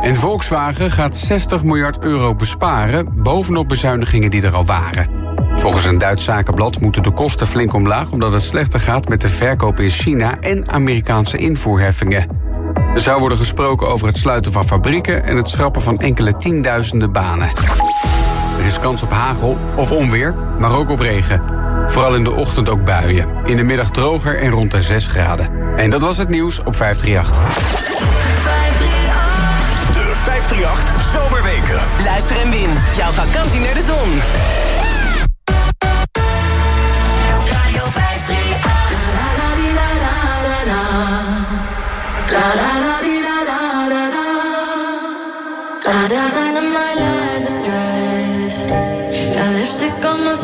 En Volkswagen gaat 60 miljard euro besparen bovenop bezuinigingen die er al waren. Volgens een Duits zakenblad moeten de kosten flink omlaag omdat het slechter gaat met de verkoop in China en Amerikaanse invoerheffingen. Er zou worden gesproken over het sluiten van fabrieken en het schrappen van enkele tienduizenden banen. Er is kans op hagel of onweer, maar ook op regen. Vooral in de ochtend ook buien. In de middag droger en rond de 6 graden. En dat was het nieuws op 538. 538 Zomerweken. Luister en win. Jouw vakantie naar de zon. Radio 538. I dance zijn my leather dress lipstick on my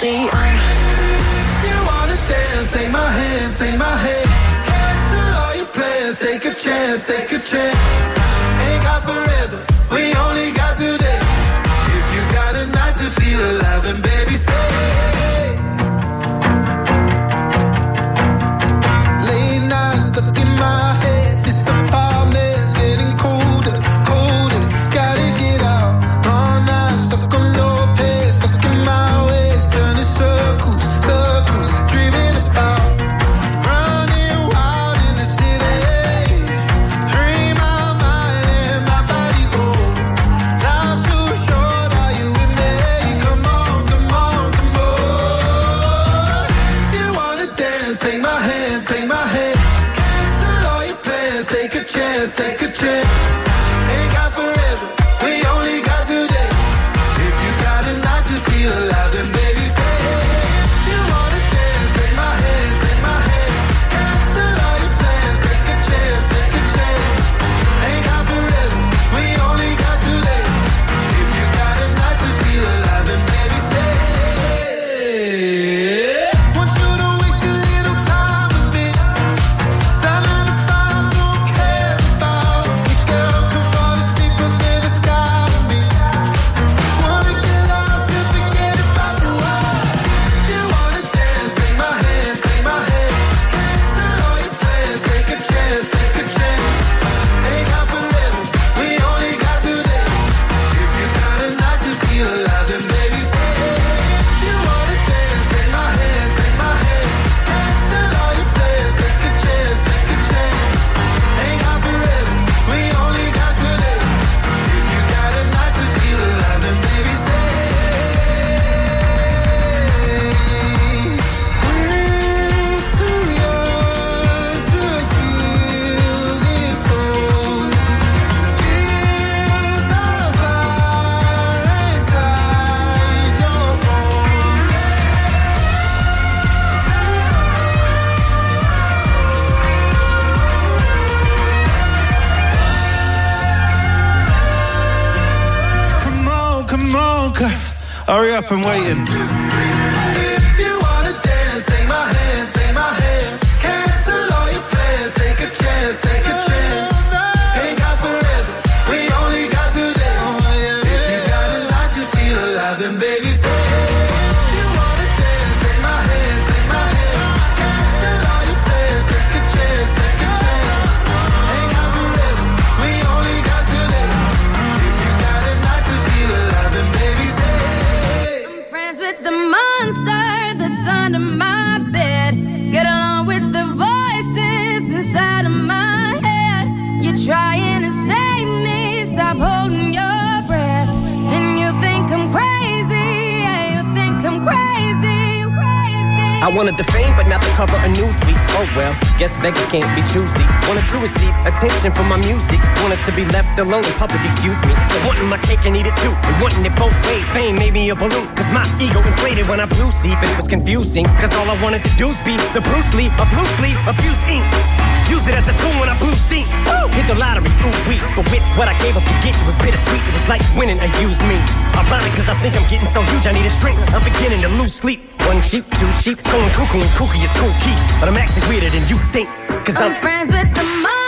If you wanna dance, take my hand, take my hand. Cancel all your plans, take a chance, take a chance. Ain't got forever, we only got today. If you got a night to feel alive Up, I'm waiting. Beggars can't be choosy. Wanted to receive attention from my music. Wanted to be left alone in public, excuse me. But wanting my cake and eat it too. And wanting it both ways. Fame made me a balloon. Cause my ego inflated when I flew sleep. And it was confusing. Cause all I wanted to do was be the Bruce Lee of loose leaf, abused ink. Use it as a tool when I blew steam. Woo! Hit the lottery, ooh wee. But with what I gave up to get, it was bittersweet. It was like winning a used me. Ironic, think I'm getting so huge, I need a shrink. I'm beginning to lose sleep. One sheep, two sheep, going cuckoo and kooky is cool key. But I'm actually weirder than you think. Cause I'm I'm friends with the monster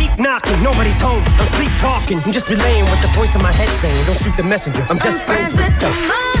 knocking. Nobody's home, I'm sleep sleepwalking. I'm just relaying what the voice in my head saying. Don't shoot the messenger, I'm just friends, with the them.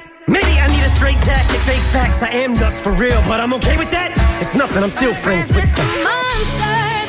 Maybe I need a straight jacket, face facts. I am nuts for real, but I'm okay with that. It's nothing, I'm still friends with the monster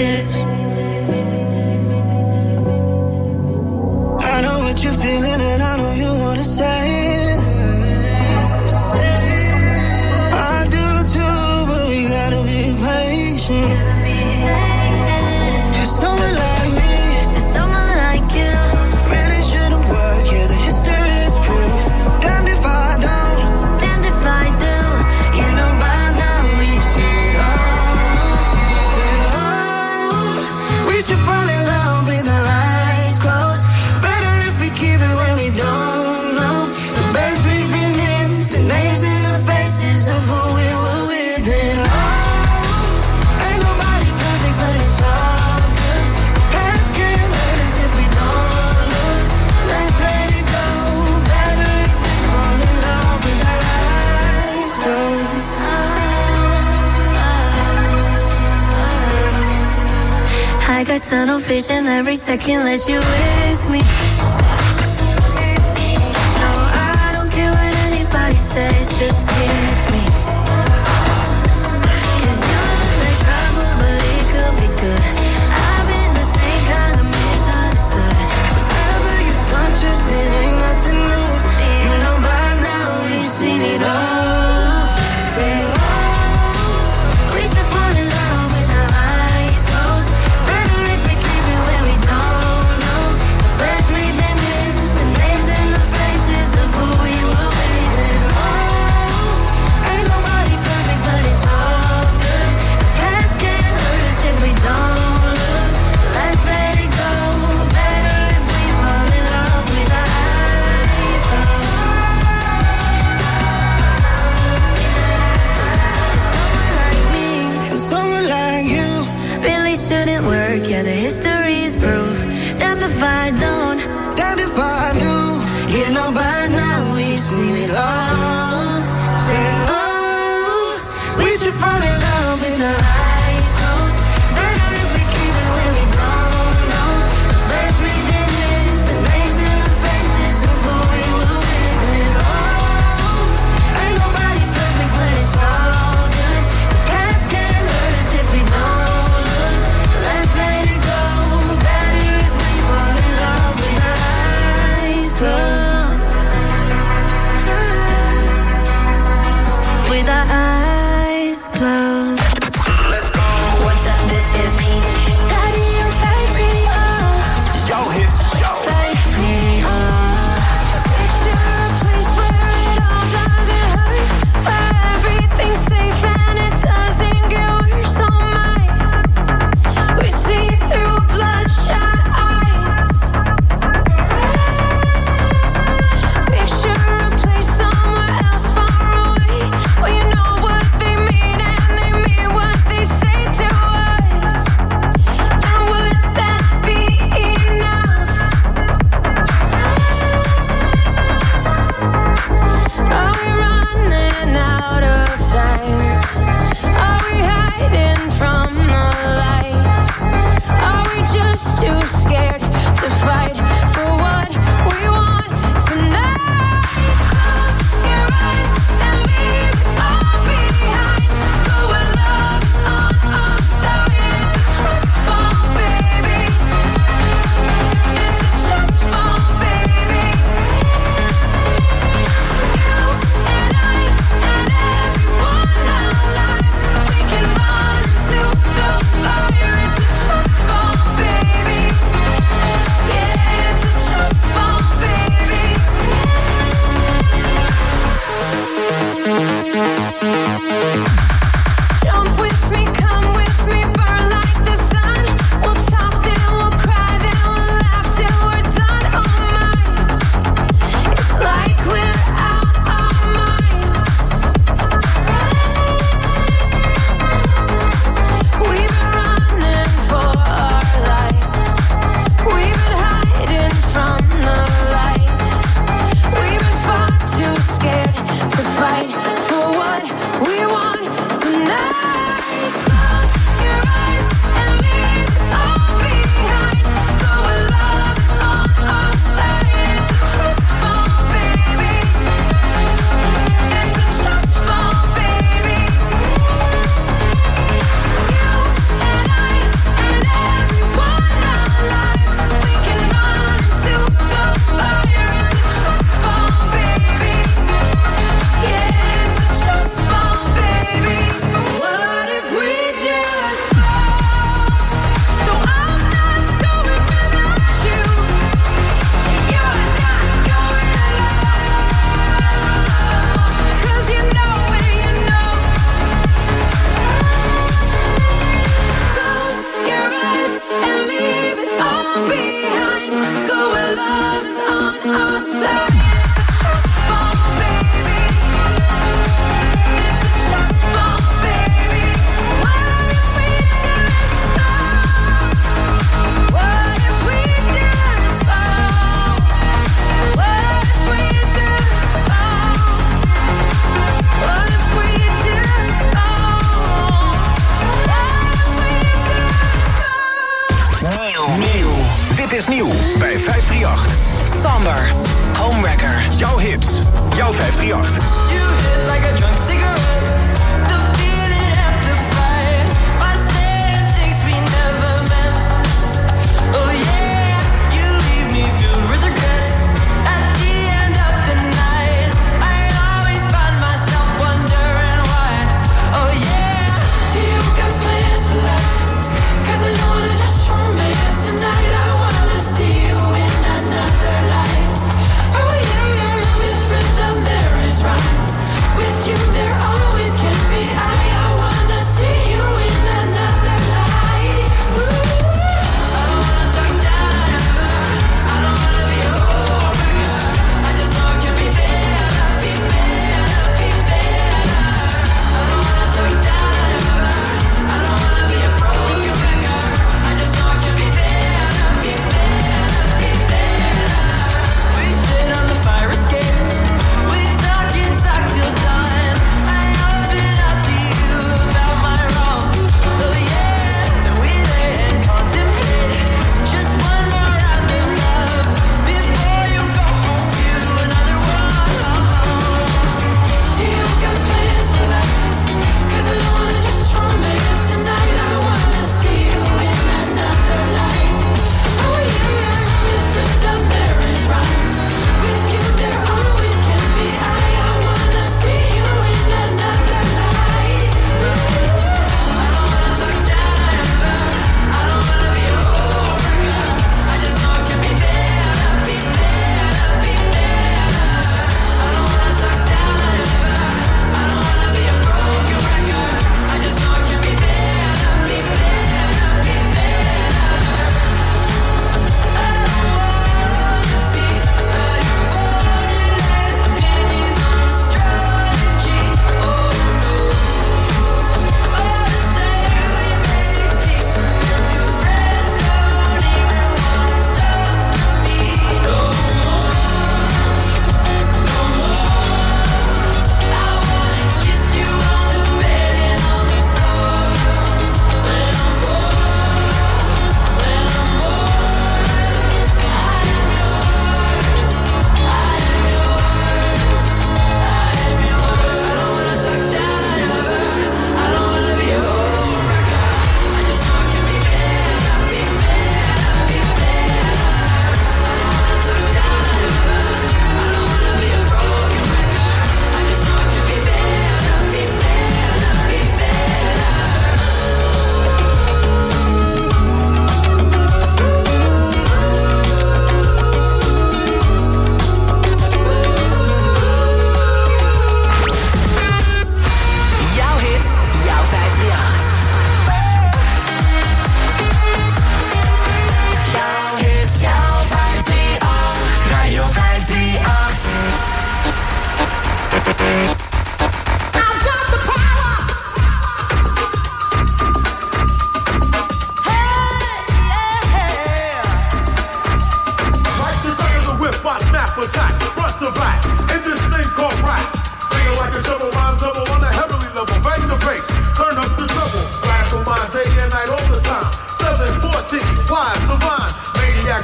your every second that you with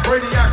maniac,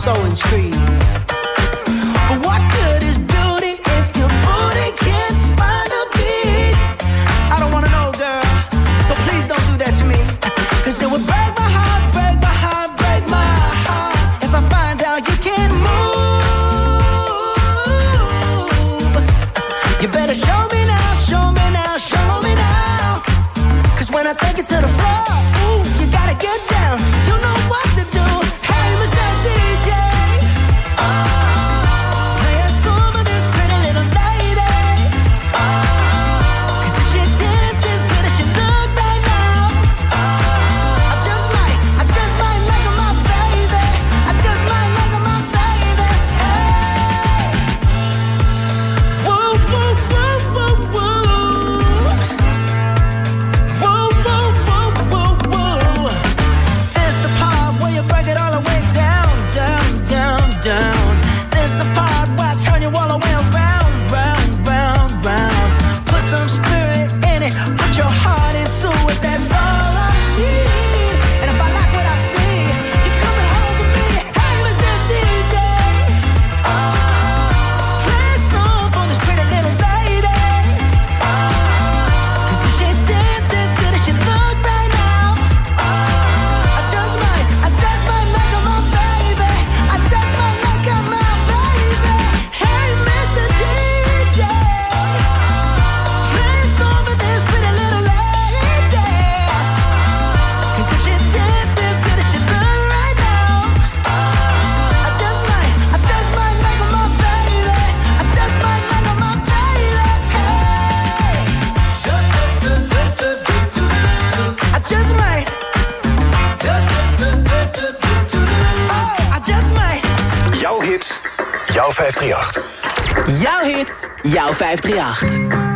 so intrigued. Jouw 538.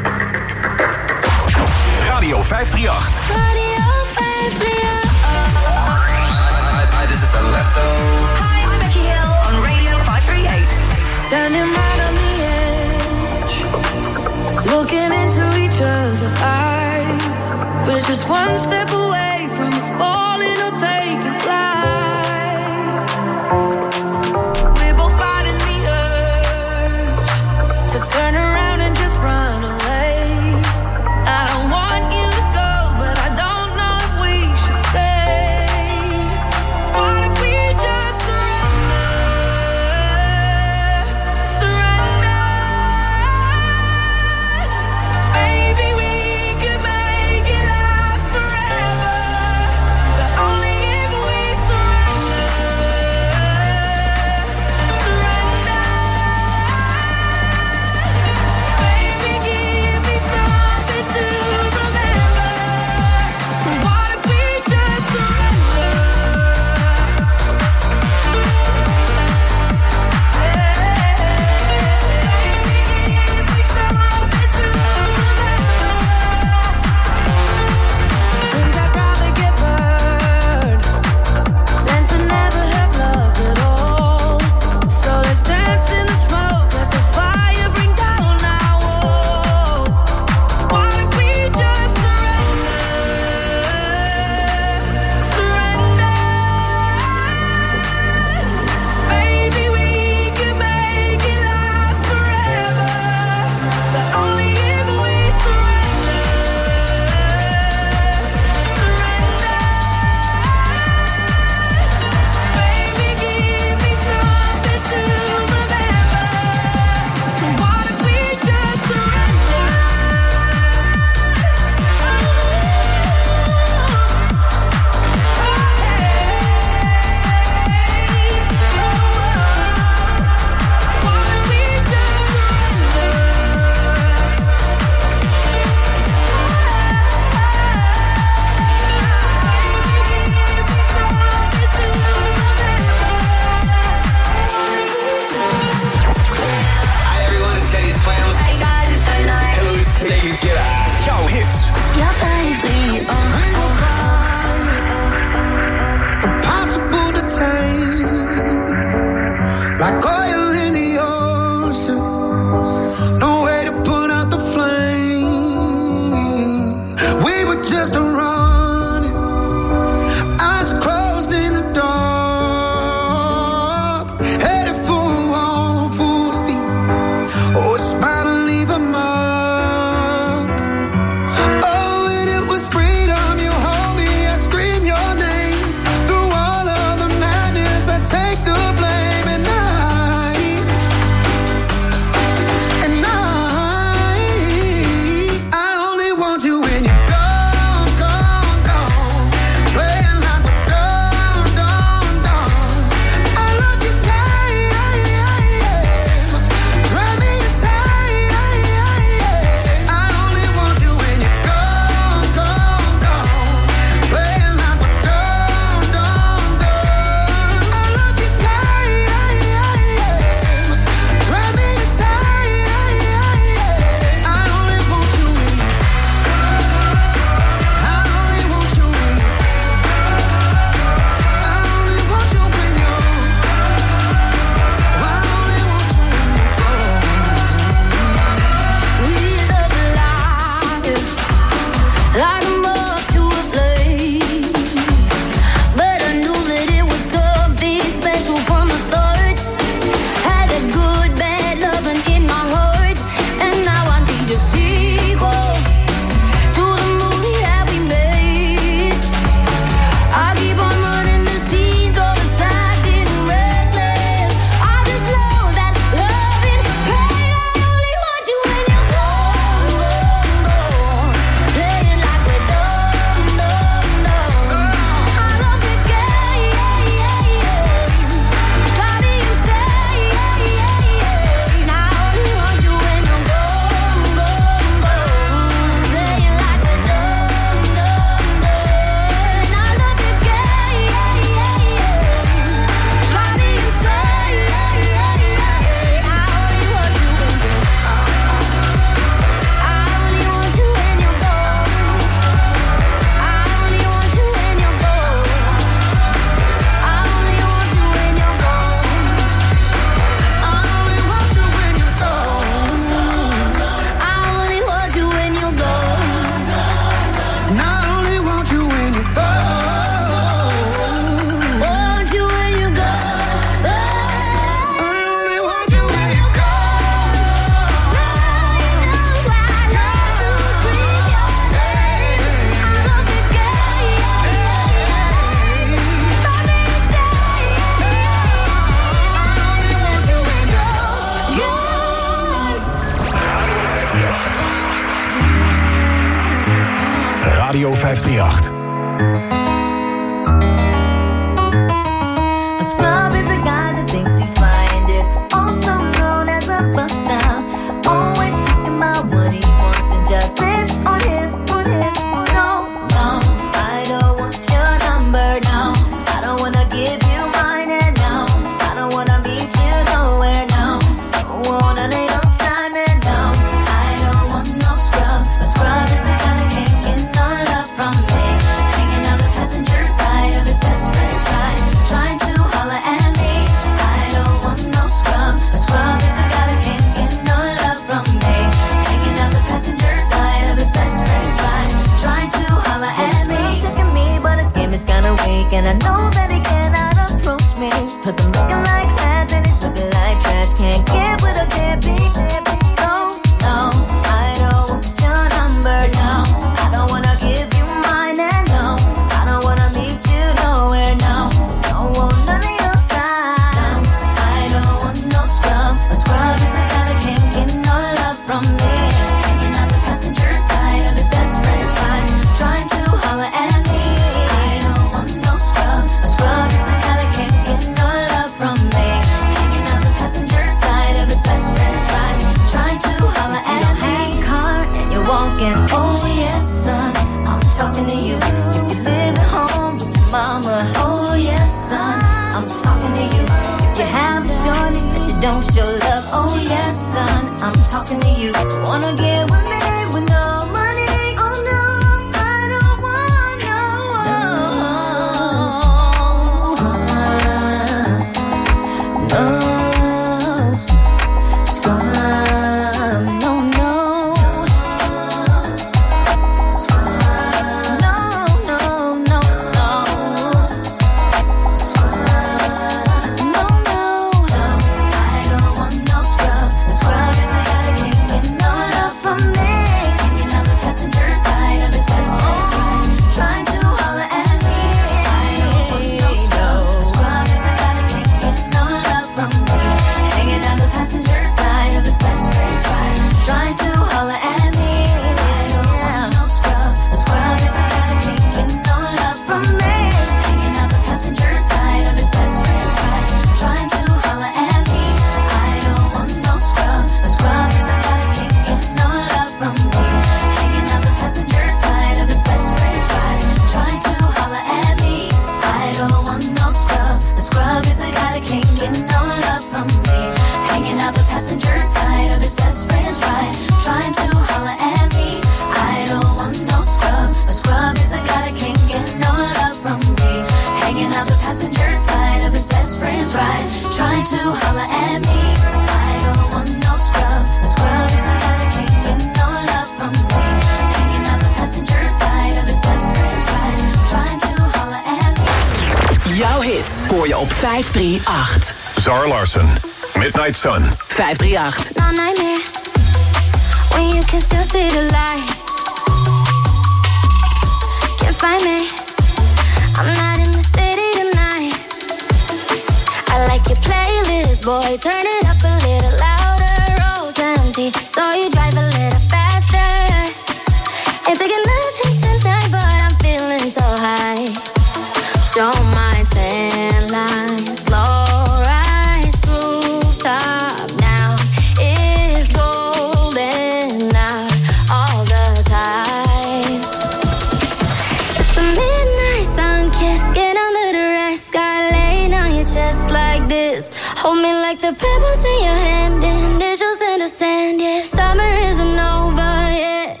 the pebbles in your hand and initials in the sand. Yeah, summer isn't over yet.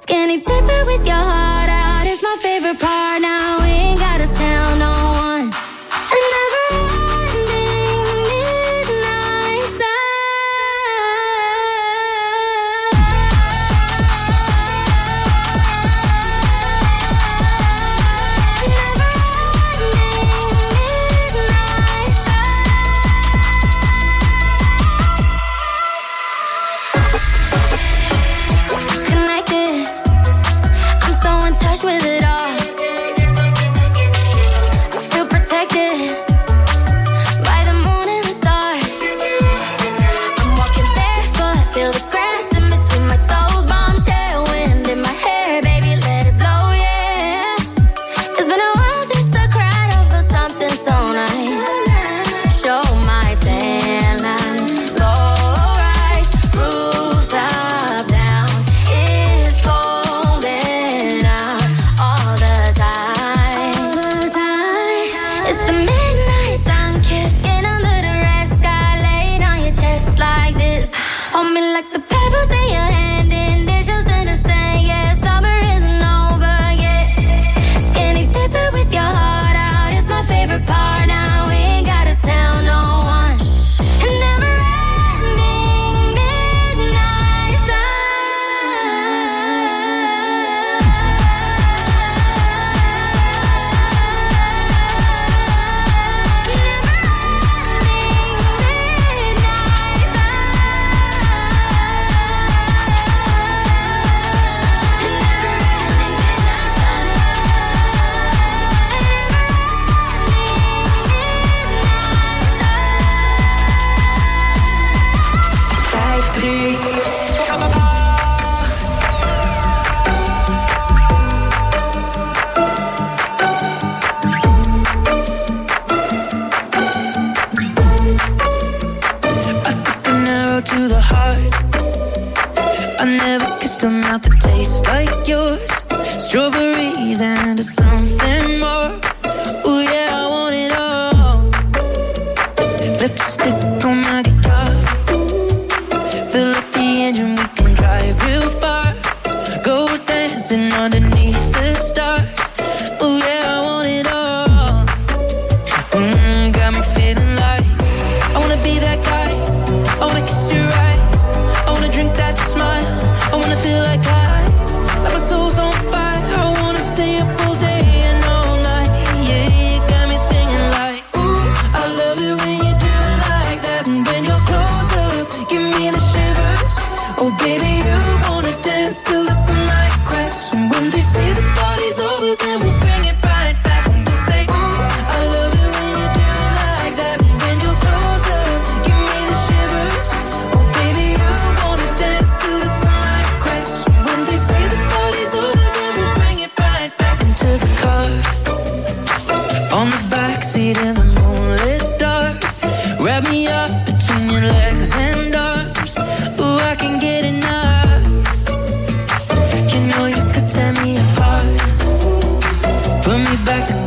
Skinny dipping with your heart out is my favorite part now. Back together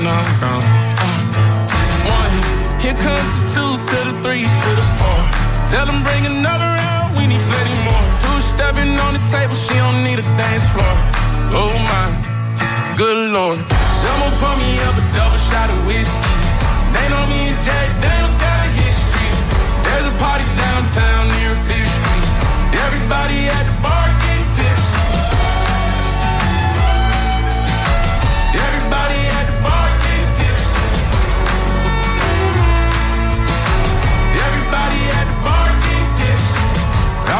when I'm gone. Uh, one, here comes the two, to the three, to the four. Tell them bring another round, we need plenty more. Two stepping on the table, she don't need a dance floor. Oh my, good lord. Someone pour me up a double shot of whiskey. They know me and Jack Daniels got a history. There's a party downtown near Fifth Street. Everybody at the bar getting tipsy. Everybody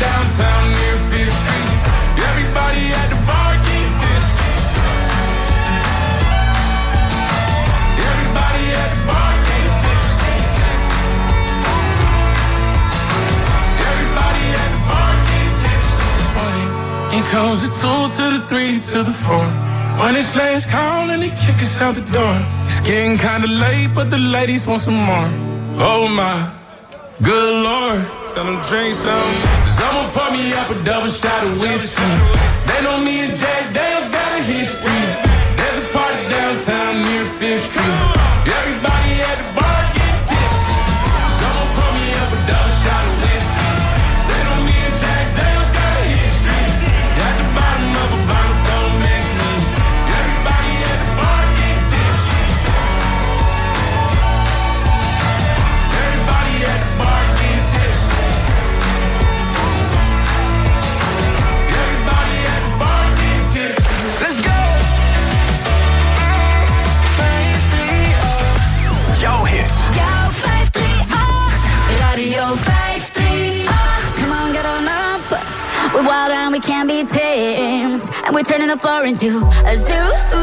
downtown near Fifth Street. Everybody at the bar getting tipsy. Everybody at the bar getting tipsy. Everybody at the bar getting tipsy. In comes the two to the three to the four. When it's last call and they kick us out the door. It's getting kinda late, but the ladies want some more. Oh my. Good Lord, tell them drink some. Cause I'ma pour me up a double shot of whiskey. They know me and Jack Daniels got a history. There's a party downtown near Fifth Street. Everybody turn a foreign to a zoo.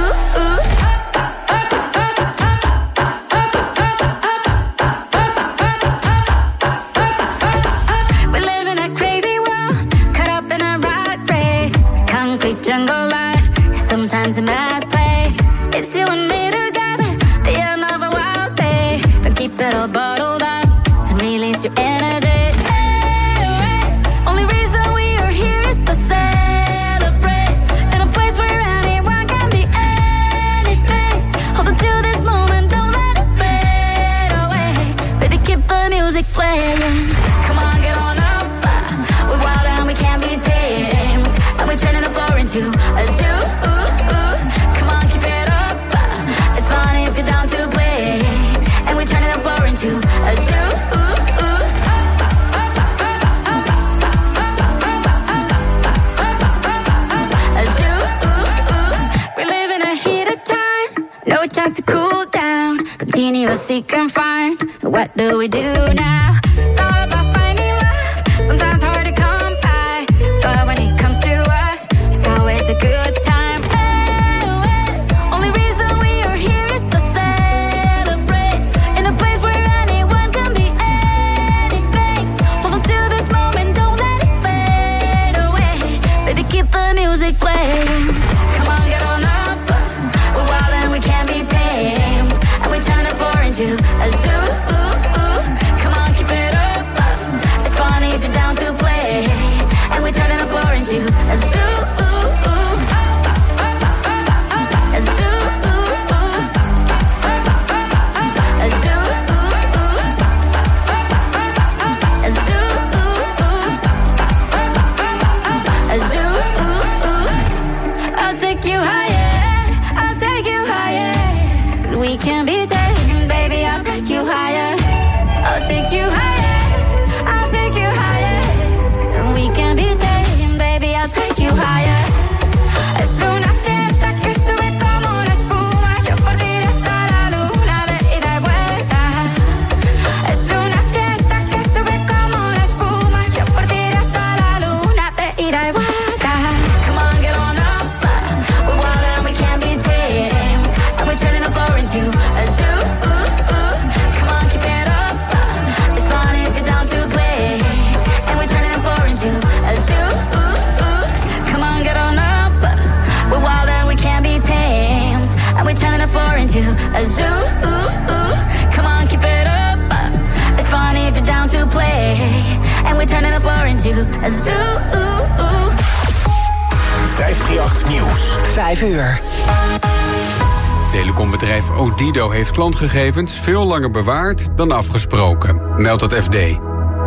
klantgegevens veel langer bewaard dan afgesproken, meldt het FD.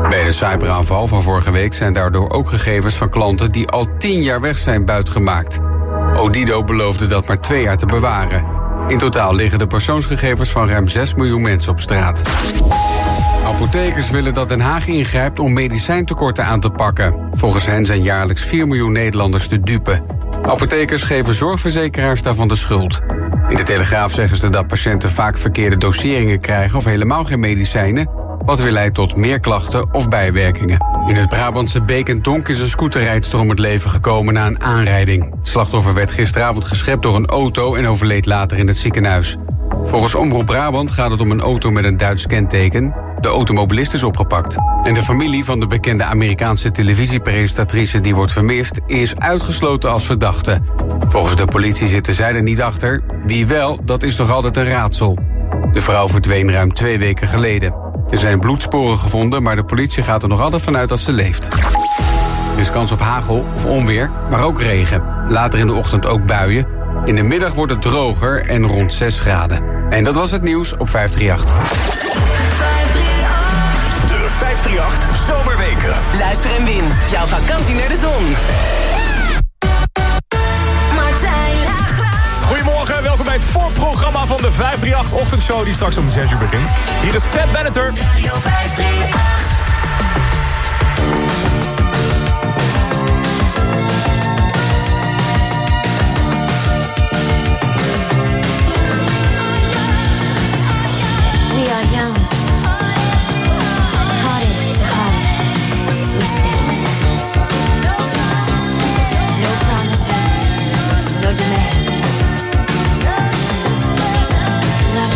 Bij de cyberaanval van vorige week zijn daardoor ook gegevens van klanten die al 10 jaar weg zijn buitgemaakt. Odido beloofde dat maar twee jaar te bewaren. In totaal liggen de persoonsgegevens van ruim 6 miljoen mensen op straat. Apothekers willen dat Den Haag ingrijpt om medicijntekorten aan te pakken. Volgens hen zijn jaarlijks 4 miljoen Nederlanders de dupe. Apothekers geven zorgverzekeraars daarvan de schuld. In de Telegraaf zeggen ze dat patiënten vaak verkeerde doseringen krijgen of helemaal geen medicijnen, wat weer leidt tot meer klachten of bijwerkingen. In het Brabantse Beek en is een scooterrijdster om het leven gekomen na een aanrijding. Het slachtoffer werd gisteravond geschept door een auto en overleed later in het ziekenhuis. Volgens Omroep Brabant gaat het om een auto met een Duits kenteken. De automobilist is opgepakt. En de familie van de bekende Amerikaanse televisiepresentatrice die wordt vermist... is uitgesloten als verdachte. Volgens de politie zitten zij er niet achter. Wie wel, dat is nog altijd een raadsel. De vrouw verdween ruim twee weken geleden. Er zijn bloedsporen gevonden, maar de politie gaat er nog altijd vanuit dat ze leeft. Er is kans op hagel of onweer, maar ook regen. Later in de ochtend ook buien. In de middag wordt het droger en rond 6 graden. En dat was het nieuws op 538. De 538 Zomerweken. Luister en win. Jouw vakantie naar de zon. Goedemorgen, welkom bij het voorprogramma van de 538-ochtendshow... die straks om 6 uur begint. Hier is Pat Benatar. Radio 538. We are young,